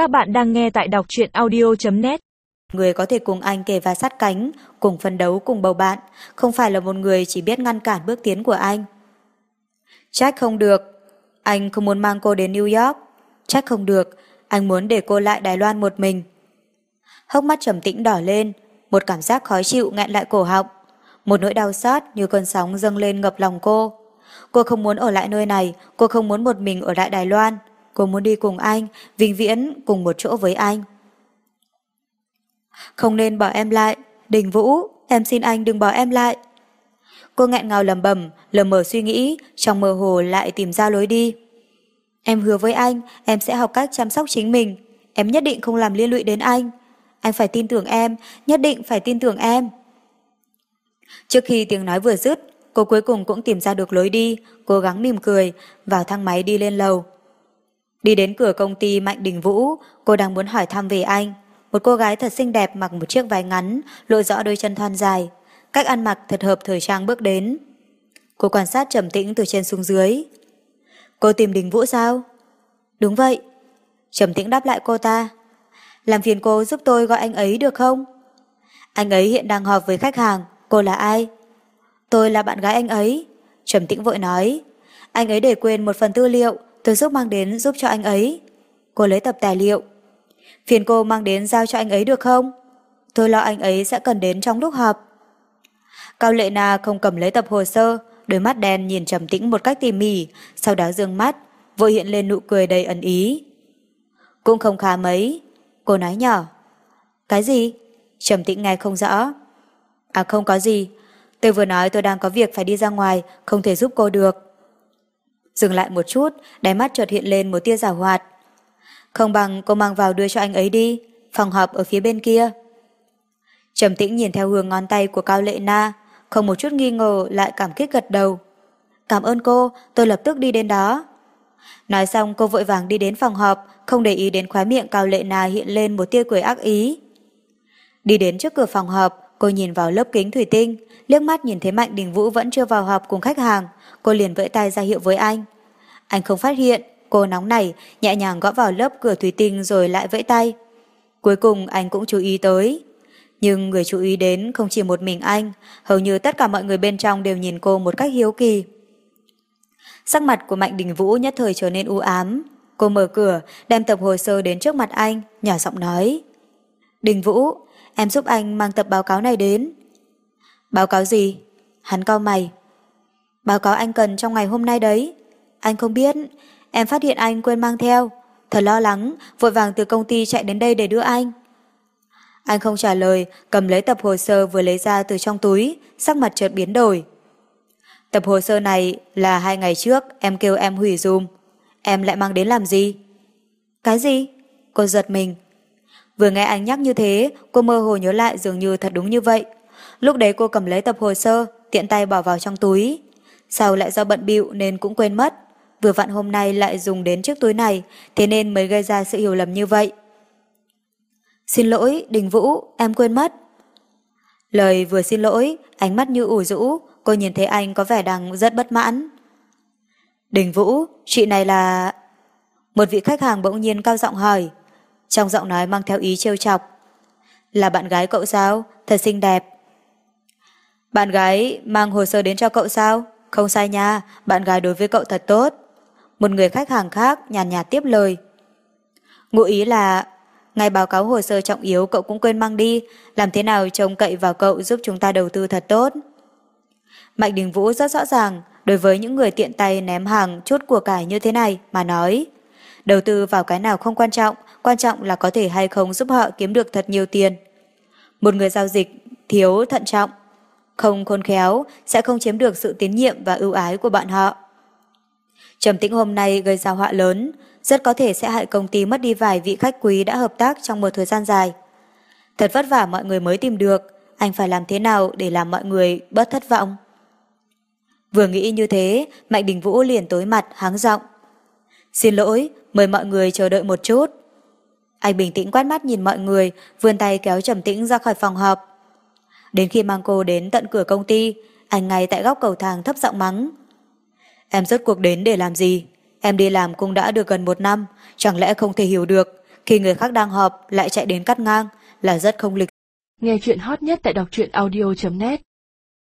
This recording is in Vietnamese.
Các bạn đang nghe tại đọc truyện audio.net Người có thể cùng anh kề vai sát cánh, cùng phân đấu cùng bầu bạn, không phải là một người chỉ biết ngăn cản bước tiến của anh. Trách không được, anh không muốn mang cô đến New York. Trách không được, anh muốn để cô lại Đài Loan một mình. Hốc mắt trầm tĩnh đỏ lên, một cảm giác khó chịu nghẹn lại cổ họng. Một nỗi đau xót như cơn sóng dâng lên ngập lòng cô. Cô không muốn ở lại nơi này, cô không muốn một mình ở lại Đài Loan. Cô muốn đi cùng anh, vĩnh viễn cùng một chỗ với anh. Không nên bỏ em lại, Đình Vũ, em xin anh đừng bỏ em lại. Cô nghẹn ngào lầm bầm, lờ mờ suy nghĩ, trong mơ hồ lại tìm ra lối đi. Em hứa với anh, em sẽ học cách chăm sóc chính mình. Em nhất định không làm liên lụy đến anh. Anh phải tin tưởng em, nhất định phải tin tưởng em. Trước khi tiếng nói vừa dứt, cô cuối cùng cũng tìm ra được lối đi, cố gắng mỉm cười, vào thang máy đi lên lầu. Đi đến cửa công ty Mạnh Đình Vũ, cô đang muốn hỏi thăm về anh. Một cô gái thật xinh đẹp mặc một chiếc váy ngắn, lộ rõ đôi chân thon dài. Cách ăn mặc thật hợp thời trang bước đến. Cô quan sát trầm tĩnh từ trên xuống dưới. Cô tìm Đình Vũ sao? Đúng vậy. Trầm tĩnh đáp lại cô ta. Làm phiền cô giúp tôi gọi anh ấy được không? Anh ấy hiện đang họp với khách hàng. Cô là ai? Tôi là bạn gái anh ấy. Trầm tĩnh vội nói. Anh ấy để quên một phần tư liệu tôi giúp mang đến giúp cho anh ấy. Cô lấy tập tài liệu. Phiền cô mang đến giao cho anh ấy được không? Tôi lo anh ấy sẽ cần đến trong lúc họp. Cao Lệ Na không cầm lấy tập hồ sơ, đôi mắt đen nhìn trầm tĩnh một cách tỉ mỉ, sau đó dương mắt, vội hiện lên nụ cười đầy ẩn ý. Cũng không khá mấy, cô nói nhỏ. Cái gì? Trầm tĩnh nghe không rõ. À không có gì, tôi vừa nói tôi đang có việc phải đi ra ngoài, không thể giúp cô được. Dừng lại một chút, đáy mắt chợt hiện lên một tia giả hoạt. Không bằng cô mang vào đưa cho anh ấy đi, phòng họp ở phía bên kia. Trầm tĩnh nhìn theo hướng ngón tay của Cao Lệ Na, không một chút nghi ngờ lại cảm kích gật đầu. Cảm ơn cô, tôi lập tức đi đến đó. Nói xong cô vội vàng đi đến phòng họp, không để ý đến khóe miệng Cao Lệ Na hiện lên một tia cười ác ý. Đi đến trước cửa phòng họp, cô nhìn vào lớp kính thủy tinh, liếc mắt nhìn thấy Mạnh Đình Vũ vẫn chưa vào họp cùng khách hàng, cô liền vẫy tay ra hiệu với anh. Anh không phát hiện, cô nóng nảy, nhẹ nhàng gõ vào lớp cửa thủy tinh rồi lại vẫy tay. Cuối cùng anh cũng chú ý tới. Nhưng người chú ý đến không chỉ một mình anh, hầu như tất cả mọi người bên trong đều nhìn cô một cách hiếu kỳ. Sắc mặt của Mạnh Đình Vũ nhất thời trở nên u ám. Cô mở cửa, đem tập hồ sơ đến trước mặt anh, nhỏ giọng nói. Đình Vũ, em giúp anh mang tập báo cáo này đến. Báo cáo gì? Hắn cau mày. Báo cáo anh cần trong ngày hôm nay đấy. Anh không biết, em phát hiện anh quên mang theo. Thật lo lắng, vội vàng từ công ty chạy đến đây để đưa anh. Anh không trả lời, cầm lấy tập hồ sơ vừa lấy ra từ trong túi, sắc mặt chợt biến đổi. Tập hồ sơ này là hai ngày trước em kêu em hủy dùm. Em lại mang đến làm gì? Cái gì? Cô giật mình. Vừa nghe anh nhắc như thế, cô mơ hồ nhớ lại dường như thật đúng như vậy. Lúc đấy cô cầm lấy tập hồ sơ, tiện tay bỏ vào trong túi. Sau lại do bận bịu nên cũng quên mất. Vừa vặn hôm nay lại dùng đến chiếc túi này, thế nên mới gây ra sự hiểu lầm như vậy. Xin lỗi, Đình Vũ, em quên mất. Lời vừa xin lỗi, ánh mắt như ủ rũ, cô nhìn thấy anh có vẻ đang rất bất mãn. Đình Vũ, chị này là... Một vị khách hàng bỗng nhiên cao giọng hỏi. Trong giọng nói mang theo ý trêu chọc. Là bạn gái cậu sao? Thật xinh đẹp. Bạn gái mang hồ sơ đến cho cậu sao? Không sai nha, bạn gái đối với cậu thật tốt. Một người khách hàng khác nhàn nhạt, nhạt tiếp lời. Ngụ ý là, ngay báo cáo hồ sơ trọng yếu cậu cũng quên mang đi, làm thế nào trông cậy vào cậu giúp chúng ta đầu tư thật tốt. Mạnh Đình Vũ rất rõ ràng, đối với những người tiện tay ném hàng chút của cải như thế này mà nói. Đầu tư vào cái nào không quan trọng, quan trọng là có thể hay không giúp họ kiếm được thật nhiều tiền. Một người giao dịch thiếu thận trọng, không khôn khéo sẽ không chiếm được sự tín nhiệm và ưu ái của bạn họ. Trầm tĩnh hôm nay gây ra họa lớn, rất có thể sẽ hại công ty mất đi vài vị khách quý đã hợp tác trong một thời gian dài. Thật vất vả mọi người mới tìm được, anh phải làm thế nào để làm mọi người bớt thất vọng? Vừa nghĩ như thế, Mạnh Đình Vũ liền tối mặt, háng giọng. Xin lỗi, mời mọi người chờ đợi một chút. Anh bình tĩnh quát mắt nhìn mọi người, vươn tay kéo trầm tĩnh ra khỏi phòng họp. Đến khi mang cô đến tận cửa công ty, anh ngay tại góc cầu thang thấp giọng mắng. Em rốt cuộc đến để làm gì? Em đi làm cũng đã được gần một năm, chẳng lẽ không thể hiểu được, khi người khác đang họp lại chạy đến cắt ngang là rất không lịch. Nghe chuyện hot nhất tại đọc truyện audio.net